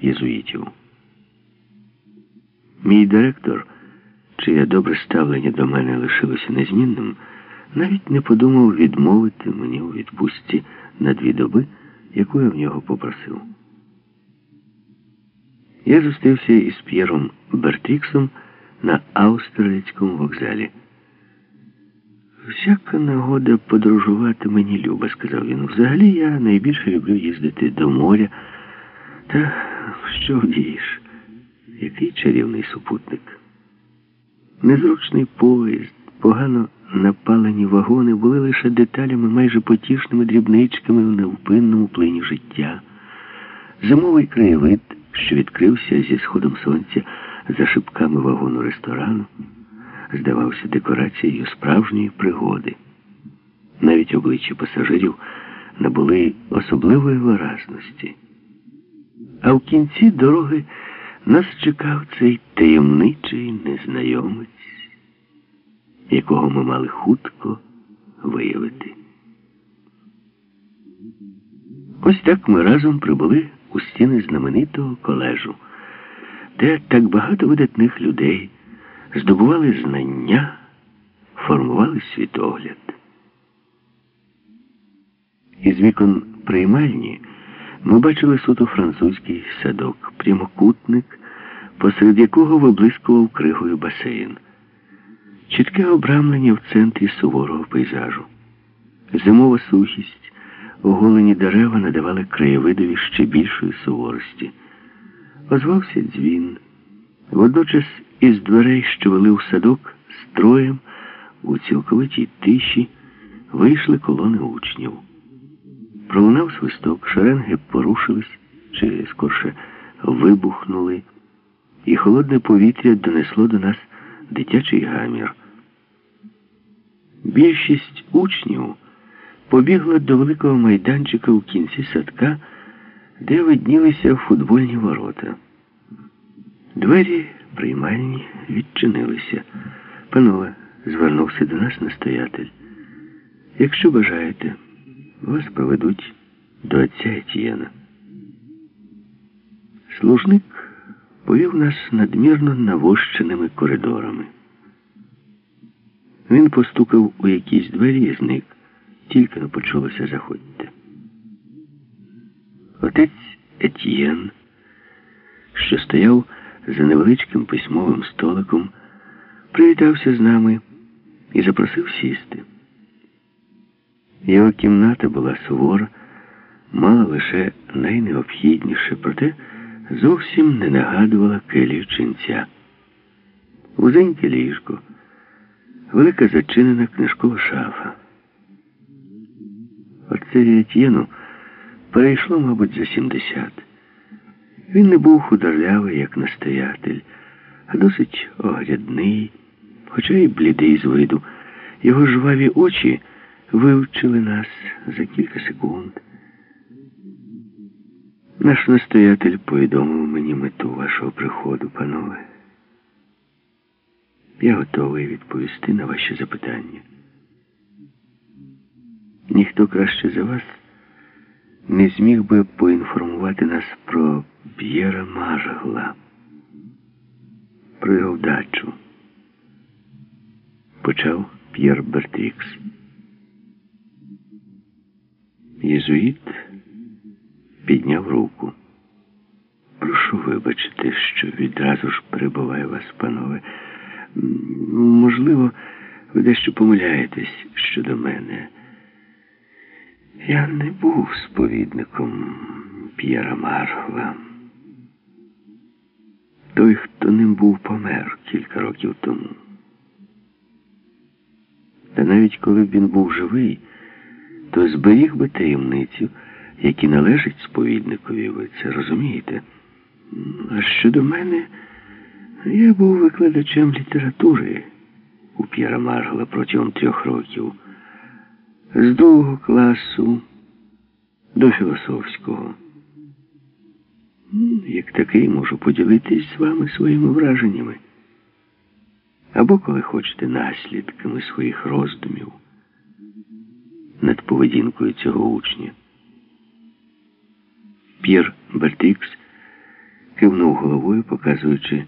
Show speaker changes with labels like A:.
A: єзуїтів. Мій директор, чиє добре ставлення до мене лишилося незмінним, навіть не подумав відмовити мені у відпустці на дві доби, яку я в нього попросив. Я зустрівся із П'єром Бертріксом на Аустерліцькому вокзалі. Всяка нагода подорожувати мені люба, сказав він. Взагалі я найбільше люблю їздити до моря. Та що вдієш? Який чарівний супутник. Незручний поїзд, погано напалені вагони були лише деталями, майже потішними дрібничками в невпинному плині життя. Зимовий краєвид, що відкрився зі сходом сонця за шибками вагону ресторану, здавався декорацією справжньої пригоди. Навіть обличчя пасажирів набули особливої виразності. А в кінці дороги нас чекав цей таємничий незнайомець, якого ми мали хутко виявити. Ось так ми разом прибули у стіни знаменитого колежу, де так багато видатних людей здобували знання, формували світогляд. Із вікон приймальні ми бачили суто французький садок, прямокутник, посеред якого виблискував кригою басейн. Чітке обрамлення в центрі суворого пейзажу. Зимова сухість, оголені дерева надавали краєвидові ще більшої суворості. Озвався дзвін. Водночас із дверей, що вели в садок, строєм у цілковитій тиші вийшли колони учнів. Пролунав свисток, шеренги порушились, чи скорше вибухнули, і холодне повітря донесло до нас дитячий гамір. Більшість учнів побігла до великого майданчика у кінці садка, де виднілися футбольні ворота. Двері приймальні відчинилися. Панове, звернувся до нас настоятель. Якщо бажаєте, вас проведуть до отця Етьєна. Служник повів нас надмірно навощеними коридорами. Він постукав у якісь двері і зник, тільки не почулося заходьте. Отець Етьєн, що стояв за невеличким письмовим столиком, привітався з нами і запросив сісти. Його кімната була сувора, мала лише найнеобхідніше, проте зовсім не нагадувала келію ченця. Вузеньке ліжко, велика зачинена книжкова шафа. Отцеві Етьєну перейшло, мабуть, за сімдесят. Він не був худорлявий, як настоятель, а досить оглядний, хоча й блідий з виду. Його жваві очі вивчили нас за кілька секунд. Наш настоятель повідомив мені мету вашого приходу, панове. Я готовий відповісти на ваші запитання. Ніхто краще за вас не зміг би поінформувати нас про П'єра Мажагла, про його вдачу. Почав П'єр Бертрікс. Єзуїт підняв руку. Прошу вибачити, що відразу ж перебуваю вас, панове. Можливо, ви дещо помиляєтесь щодо мене. Я не був сповідником П'єра Маргла. Той, хто ним був, помер кілька років тому. Та навіть коли б він був живий, то зберіг би таємницю, які належать сповідникові, ви це розумієте? А щодо мене, я був викладачем літератури у П'єра Маргла протягом трьох років. З другого класу до філософського. Як такий можу поділитись з вами своїми враженнями. Або, коли хочете, наслідками своїх роздумів над поведінкою цього учня. П'єр Бертикс кивнув головою, показуючи